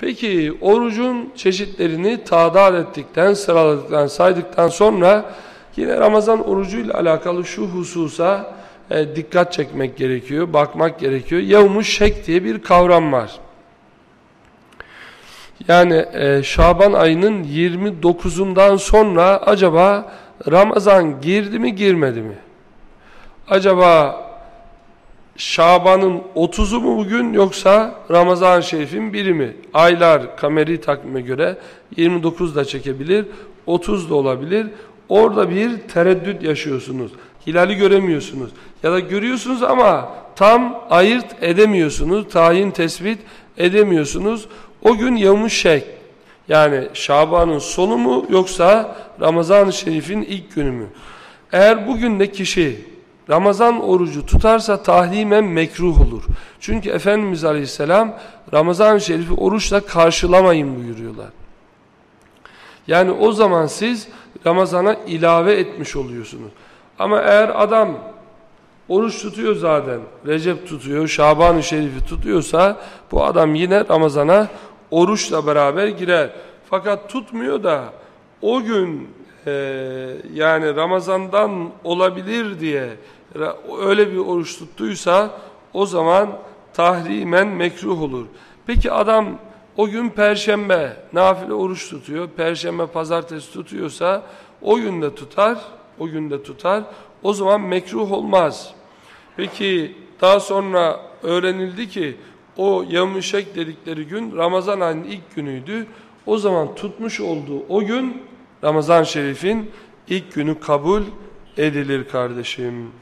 Peki orucun çeşitlerini tadar ettikten, sıraladıktan, saydıktan sonra yine Ramazan orucuyla alakalı şu hususa e, dikkat çekmek gerekiyor, bakmak gerekiyor. Yevmu şek diye bir kavram var. Yani e, Şaban ayının 29'undan sonra acaba Ramazan girdi mi girmedi mi? Acaba Şaban'ın 30'u mu bugün yoksa Ramazan-ı Şerif'in biri mi? Aylar kameri takvime göre 29 da çekebilir, 30 da olabilir. Orada bir tereddüt yaşıyorsunuz. Hilali göremiyorsunuz. Ya da görüyorsunuz ama tam ayırt edemiyorsunuz. Tayin tespit edemiyorsunuz. O gün yavmuş şek. Yani Şaban'ın sonu mu yoksa Ramazan-ı Şerif'in ilk günü mü? Eğer bugün de kişi Ramazan orucu tutarsa tahrimen mekruh olur. Çünkü Efendimiz Aleyhisselam Ramazan-ı Şerif'i oruçla karşılamayın buyuruyorlar. Yani o zaman siz Ramazan'a ilave etmiş oluyorsunuz. Ama eğer adam oruç tutuyor zaten, Recep tutuyor, Şaban-ı Şerif'i tutuyorsa bu adam yine Ramazan'a oruçla beraber girer. Fakat tutmuyor da o gün e, yani Ramazan'dan olabilir diye öyle bir oruç tuttuysa o zaman tahrimen mekruh olur. Peki adam o gün perşembe nafile oruç tutuyor. Perşembe pazartesi tutuyorsa o günde tutar. O günde tutar. O zaman mekruh olmaz. Peki daha sonra öğrenildi ki o yamuşek dedikleri gün Ramazan ayının ilk günüydü. O zaman tutmuş olduğu o gün Ramazan Şerif'in ilk günü kabul edilir kardeşim.